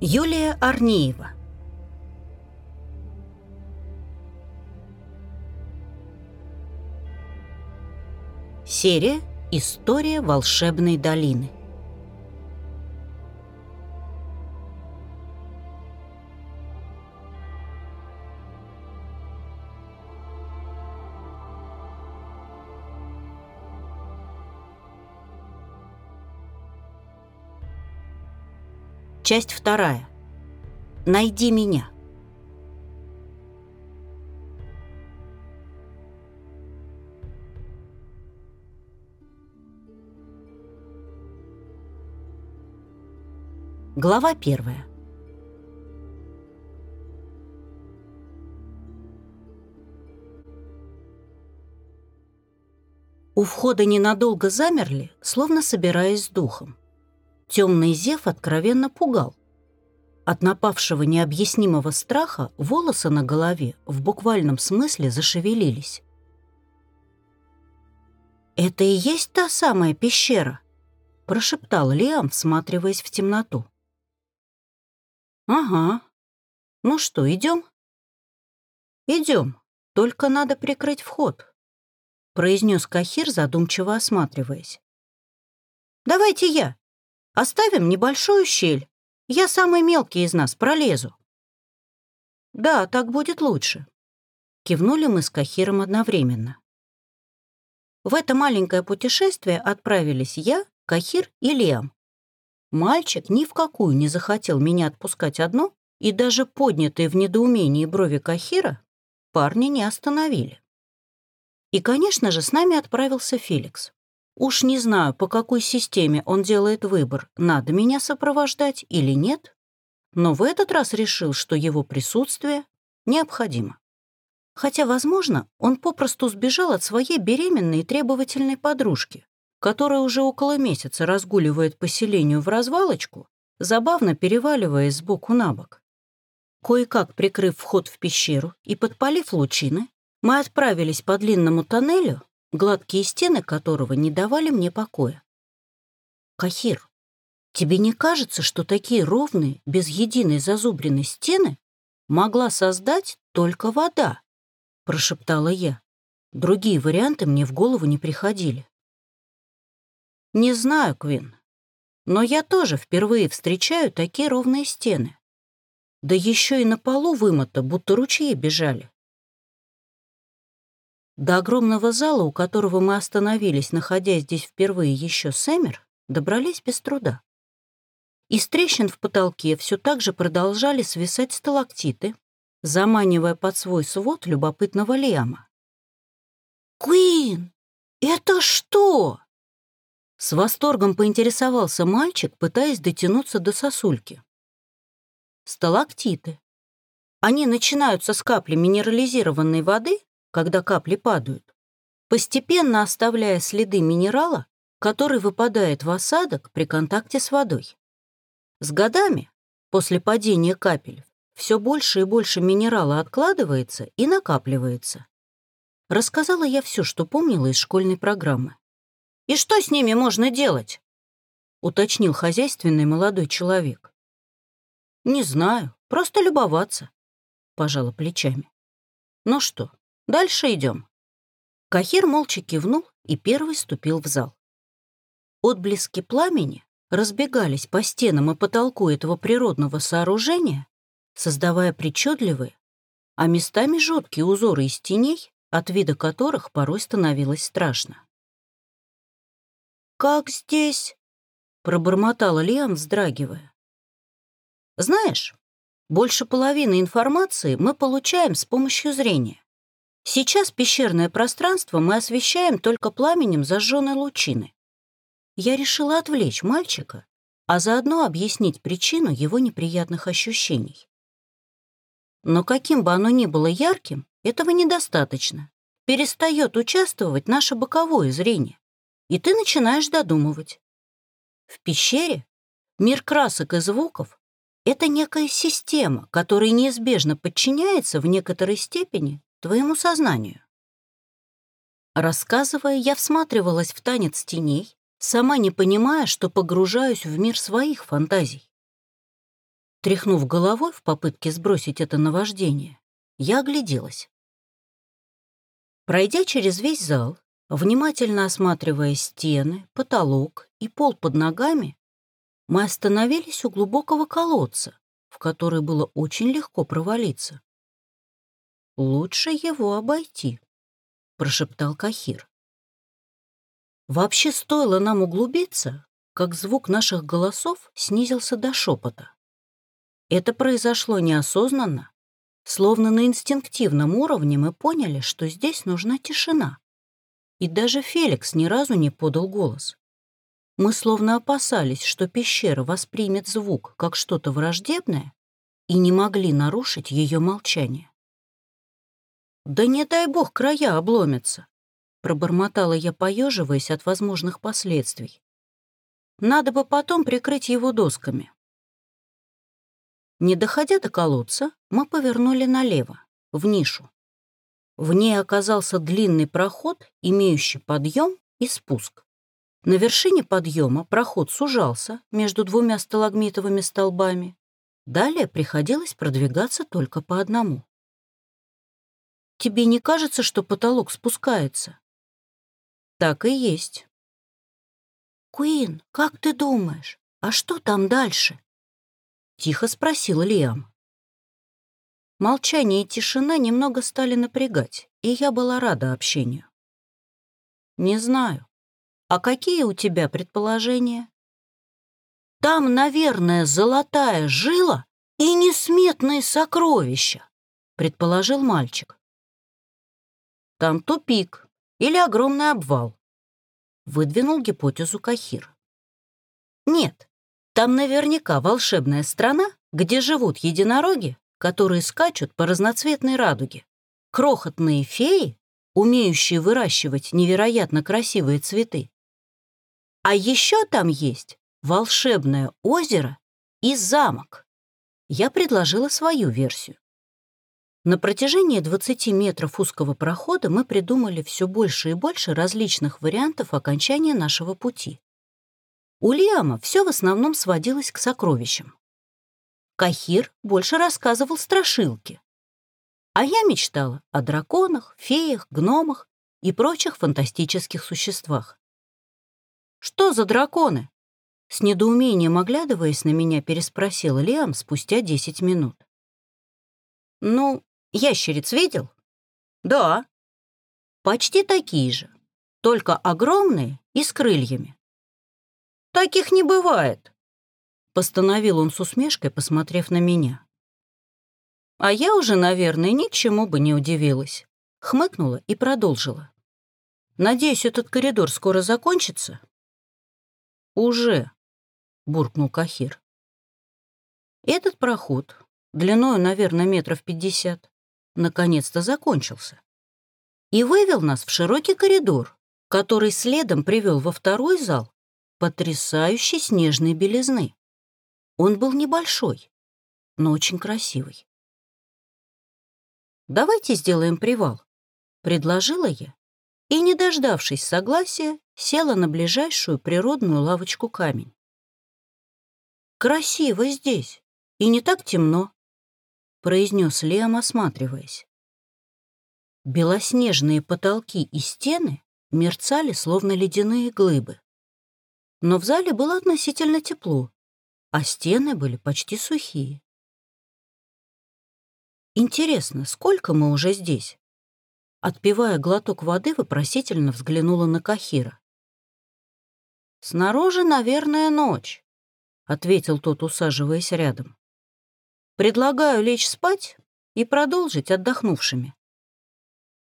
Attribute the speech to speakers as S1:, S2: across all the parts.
S1: Юлия Арниева. Серия «История волшебной долины» Часть вторая. Найди меня. Глава первая. У входа ненадолго замерли, словно собираясь с духом. Темный зев откровенно пугал. От напавшего необъяснимого страха волосы на голове в буквальном смысле зашевелились. «Это и есть та самая пещера?» — прошептал Лиам, всматриваясь в темноту. «Ага. Ну что, идем?» «Идем. Только надо прикрыть вход», — произнес Кахир, задумчиво осматриваясь. «Давайте я», Оставим небольшую щель. Я самый мелкий из нас, пролезу». «Да, так будет лучше», — кивнули мы с Кахиром одновременно. В это маленькое путешествие отправились я, Кахир и Лиам. Мальчик ни в какую не захотел меня отпускать одну, и даже поднятые в недоумении брови Кахира парни не остановили. И, конечно же, с нами отправился Феликс. Уж не знаю, по какой системе он делает выбор, надо меня сопровождать или нет, но в этот раз решил, что его присутствие необходимо. Хотя, возможно, он попросту сбежал от своей беременной и требовательной подружки, которая уже около месяца разгуливает по селению в развалочку, забавно переваливаясь сбоку на бок. Кое-как прикрыв вход в пещеру и подпалив лучины, мы отправились по длинному тоннелю, гладкие стены которого не давали мне покоя. «Кахир, тебе не кажется, что такие ровные, без единой зазубренной стены могла создать только вода?» — прошептала я. Другие варианты мне в голову не приходили. «Не знаю, Квин, но я тоже впервые встречаю такие ровные стены. Да еще и на полу вымыто, будто ручьи бежали. До огромного зала, у которого мы остановились, находясь здесь впервые еще Сэмер, добрались без труда. Из трещин в потолке все так же продолжали свисать сталактиты, заманивая под свой свод любопытного Лиама. «Куин, это что?» С восторгом поинтересовался мальчик, пытаясь дотянуться до сосульки. Сталактиты. Они начинаются с капли минерализированной воды когда капли падают, постепенно оставляя следы минерала, который выпадает в осадок при контакте с водой. С годами, после падения капель, все больше и больше минерала откладывается и накапливается. Рассказала я все, что помнила из школьной программы. «И что с ними можно делать?» — уточнил хозяйственный молодой человек. «Не знаю, просто любоваться», — пожала плечами. «Ну что, Дальше идем. Кахир молча кивнул и первый ступил в зал. Отблески пламени разбегались по стенам и потолку этого природного сооружения, создавая причудливые, а местами жуткие узоры из теней, от вида которых порой становилось страшно. «Как здесь?» — пробормотала Лиам, вздрагивая. «Знаешь, больше половины информации мы получаем с помощью зрения. Сейчас пещерное пространство мы освещаем только пламенем зажженной лучины. Я решила отвлечь мальчика, а заодно объяснить причину его неприятных ощущений. Но каким бы оно ни было ярким, этого недостаточно. Перестает участвовать наше боковое зрение, и ты начинаешь додумывать. В пещере мир красок и звуков — это некая система, которая неизбежно подчиняется в некоторой степени твоему сознанию. Рассказывая, я всматривалась в танец теней, сама не понимая, что погружаюсь в мир своих фантазий. Тряхнув головой в попытке сбросить это наваждение, я огляделась. Пройдя через весь зал, внимательно осматривая стены, потолок и пол под ногами, мы остановились у глубокого колодца, в который было очень легко провалиться. «Лучше его обойти», — прошептал Кахир. Вообще стоило нам углубиться, как звук наших голосов снизился до шепота. Это произошло неосознанно, словно на инстинктивном уровне мы поняли, что здесь нужна тишина. И даже Феликс ни разу не подал голос. Мы словно опасались, что пещера воспримет звук как что-то враждебное и не могли нарушить ее молчание. «Да не дай бог края обломятся», — пробормотала я, поеживаясь от возможных последствий. «Надо бы потом прикрыть его досками». Не доходя до колодца, мы повернули налево, в нишу. В ней оказался длинный проход, имеющий подъем и спуск. На вершине подъема проход сужался между двумя сталагмитовыми столбами. Далее приходилось продвигаться только по одному. «Тебе не кажется, что потолок спускается?» «Так и есть». «Куин, как ты думаешь, а что там дальше?» Тихо спросил Лиам. Молчание и тишина немного стали напрягать, и я была рада общению. «Не знаю. А какие у тебя предположения?» «Там, наверное, золотая жила и несметные сокровища», предположил мальчик. «Там тупик или огромный обвал», выдвинул гипотезу Кахир. «Нет, там наверняка волшебная страна, где живут единороги, которые скачут по разноцветной радуге. Крохотные феи, умеющие выращивать невероятно красивые цветы. А еще там есть волшебное озеро и замок. Я предложила свою версию. На протяжении 20 метров узкого прохода мы придумали все больше и больше различных вариантов окончания нашего пути. У Лиама все в основном сводилось к сокровищам. Кахир больше рассказывал страшилки. А я мечтала о драконах, феях, гномах и прочих фантастических существах. «Что за драконы?» С недоумением оглядываясь на меня, переспросил Лиам спустя десять минут. «Ну, ящериц видел?» «Да». «Почти такие же, только огромные и с крыльями. Таких не бывает», — постановил он с усмешкой, посмотрев на меня. А я уже, наверное, ни к чему бы не удивилась. Хмыкнула и продолжила. «Надеюсь, этот коридор скоро закончится?» «Уже», — буркнул Кахир. Этот проход, длиною, наверное, метров пятьдесят, наконец-то закончился и вывел нас в широкий коридор, который следом привел во второй зал потрясающей снежной белизны. Он был небольшой, но очень красивый. «Давайте сделаем привал», — предложила я, и, не дождавшись согласия, села на ближайшую природную лавочку камень. «Красиво здесь, и не так темно», — произнес Леом, осматриваясь. Белоснежные потолки и стены мерцали, словно ледяные глыбы. Но в зале было относительно тепло, а стены были почти сухие. Интересно, сколько мы уже здесь? Отпивая глоток воды, вопросительно взглянула на Кахира. «Снаружи, наверное, ночь», — ответил тот, усаживаясь рядом. «Предлагаю лечь спать и продолжить отдохнувшими».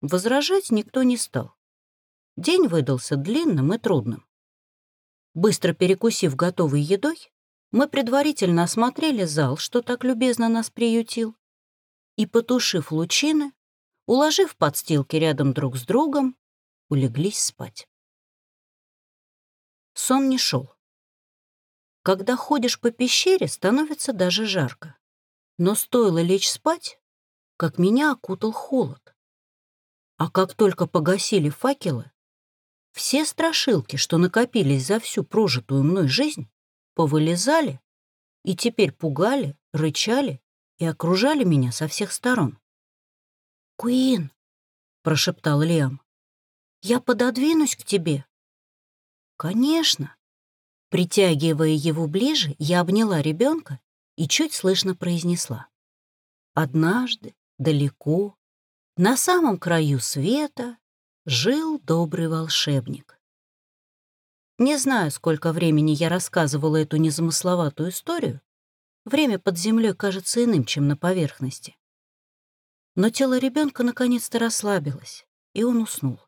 S1: Возражать никто не стал. День выдался длинным и трудным. Быстро перекусив готовой едой, мы предварительно осмотрели зал, что так любезно нас приютил, и, потушив лучины, уложив подстилки рядом друг с другом, улеглись спать. Сон не шел. Когда ходишь по пещере, становится даже жарко. Но стоило лечь спать, как меня окутал холод. А как только погасили факелы, все страшилки, что накопились за всю прожитую мной жизнь, повылезали и теперь пугали, рычали и окружали меня со всех сторон. «Куин!» — прошептал Лиам. «Я пододвинусь к тебе». «Конечно». Притягивая его ближе, я обняла ребенка и чуть слышно произнесла. «Однажды, далеко, на самом краю света, жил добрый волшебник. Не знаю, сколько времени я рассказывала эту незамысловатую историю. Время под землей кажется иным, чем на поверхности. Но тело ребенка наконец-то расслабилось, и он уснул.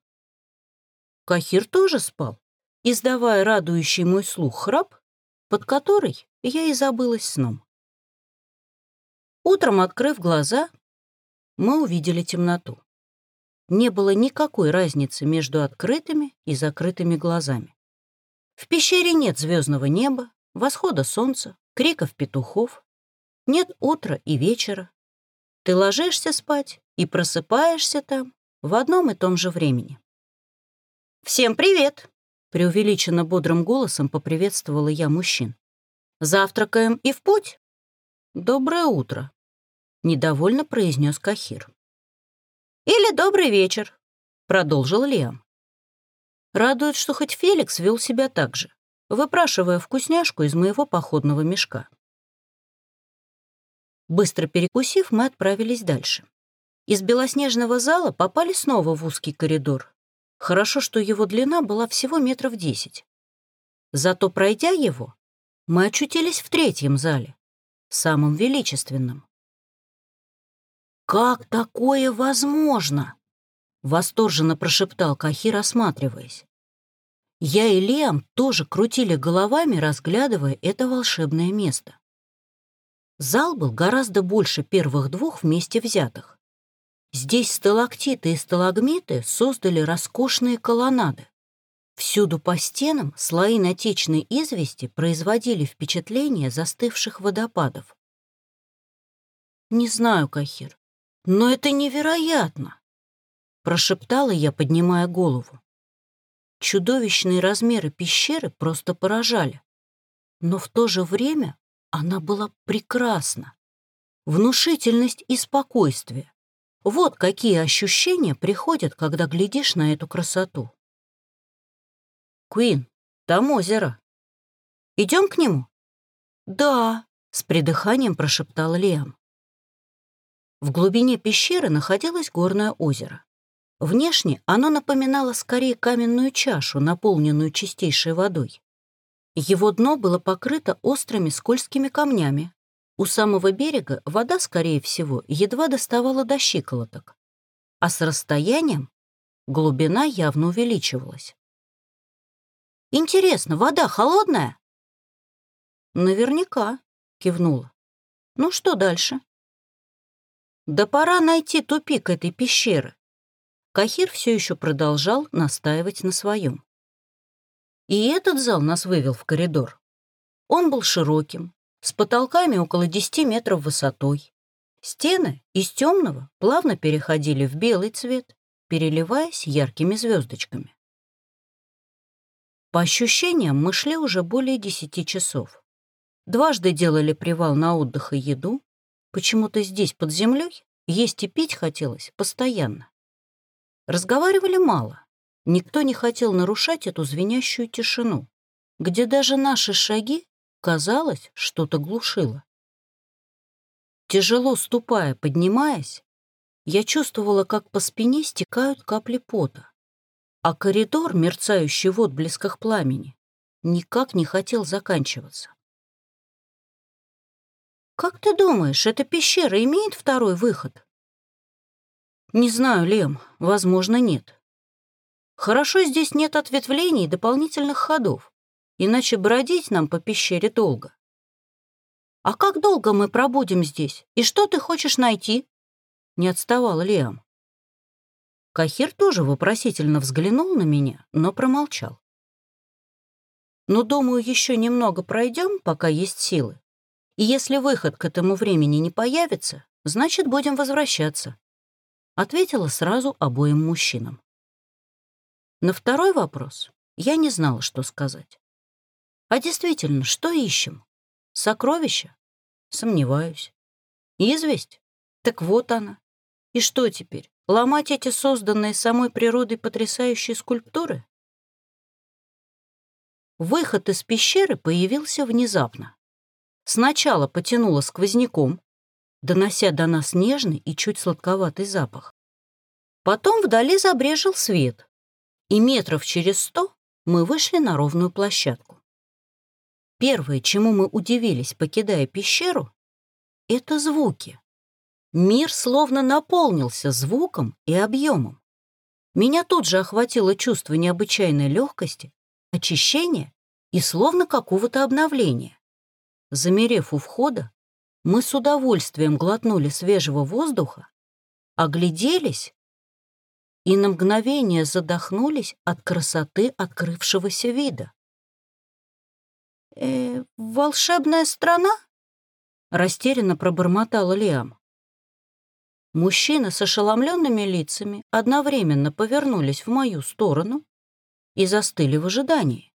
S1: Кахир тоже спал, издавая радующий мой слух храп, под который я и забылась сном. Утром, открыв глаза, мы увидели темноту. Не было никакой разницы между открытыми и закрытыми глазами. В пещере нет звездного неба, восхода солнца, криков петухов. Нет утра и вечера. Ты ложишься спать и просыпаешься там в одном и том же времени. «Всем привет!» — преувеличенно бодрым голосом поприветствовала я мужчин. «Завтракаем и в путь?» «Доброе утро», — недовольно произнес Кахир. «Или добрый вечер», — продолжил Лиам. Радует, что хоть Феликс вел себя так же, выпрашивая вкусняшку из моего походного мешка. Быстро перекусив, мы отправились дальше. Из белоснежного зала попали снова в узкий коридор. Хорошо, что его длина была всего метров десять. Зато, пройдя его, мы очутились в третьем зале, самом величественном. «Как такое возможно?» — восторженно прошептал Кахир, осматриваясь. Я и Лиам тоже крутили головами, разглядывая это волшебное место. Зал был гораздо больше первых двух вместе взятых. Здесь сталактиты и сталагмиты создали роскошные колоннады. Всюду по стенам слои натечной извести производили впечатление застывших водопадов. «Не знаю, Кахир, но это невероятно!» Прошептала я, поднимая голову. Чудовищные размеры пещеры просто поражали. Но в то же время она была прекрасна. Внушительность и спокойствие. Вот какие ощущения приходят, когда глядишь на эту красоту. Куин, там озеро. Идем к нему? Да, с придыханием прошептал Лиам. В глубине пещеры находилось горное озеро. Внешне оно напоминало скорее каменную чашу, наполненную чистейшей водой. Его дно было покрыто острыми скользкими камнями. У самого берега вода, скорее всего, едва доставала до щиколоток, а с расстоянием глубина явно увеличивалась. «Интересно, вода холодная?» «Наверняка», — кивнула. «Ну что дальше?» «Да пора найти тупик этой пещеры. Кахир все еще продолжал настаивать на своем. И этот зал нас вывел в коридор. Он был широким, с потолками около 10 метров высотой. Стены из темного плавно переходили в белый цвет, переливаясь яркими звездочками. По ощущениям, мы шли уже более десяти часов. Дважды делали привал на отдых и еду. Почему-то здесь, под землей, есть и пить хотелось постоянно. Разговаривали мало. Никто не хотел нарушать эту звенящую тишину, где даже наши шаги, казалось, что-то глушило. Тяжело ступая, поднимаясь, я чувствовала, как по спине стекают капли пота, а коридор, мерцающий в отблесках пламени, никак не хотел заканчиваться. «Как ты думаешь, эта пещера имеет второй выход?» Не знаю, Лем, возможно, нет. Хорошо здесь нет ответвлений и дополнительных ходов, иначе бродить нам по пещере долго. А как долго мы пробудем здесь? И что ты хочешь найти? Не отставал Лиам. Кахир тоже вопросительно взглянул на меня, но промолчал. Но, «Ну, думаю, еще немного пройдем, пока есть силы. И если выход к этому времени не появится, значит, будем возвращаться ответила сразу обоим мужчинам. На второй вопрос я не знала, что сказать. А действительно, что ищем? Сокровища? Сомневаюсь. Известь? Так вот она. И что теперь, ломать эти созданные самой природой потрясающие скульптуры? Выход из пещеры появился внезапно. Сначала потянуло сквозняком, донося до нас нежный и чуть сладковатый запах. Потом вдали забрежил свет, и метров через сто мы вышли на ровную площадку. Первое, чему мы удивились, покидая пещеру, это звуки. Мир словно наполнился звуком и объемом. Меня тут же охватило чувство необычайной легкости, очищения и словно какого-то обновления. Замерев у входа, мы с удовольствием глотнули свежего воздуха, огляделись и на мгновение задохнулись от красоты открывшегося вида. «Э, «Волшебная страна?» — растерянно пробормотала Лиам. Мужчины с ошеломленными лицами одновременно повернулись в мою сторону и застыли в ожидании.